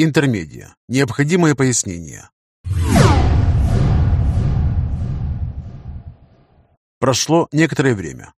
Интермедия. Необходимое пояснение. Прошло некоторое время.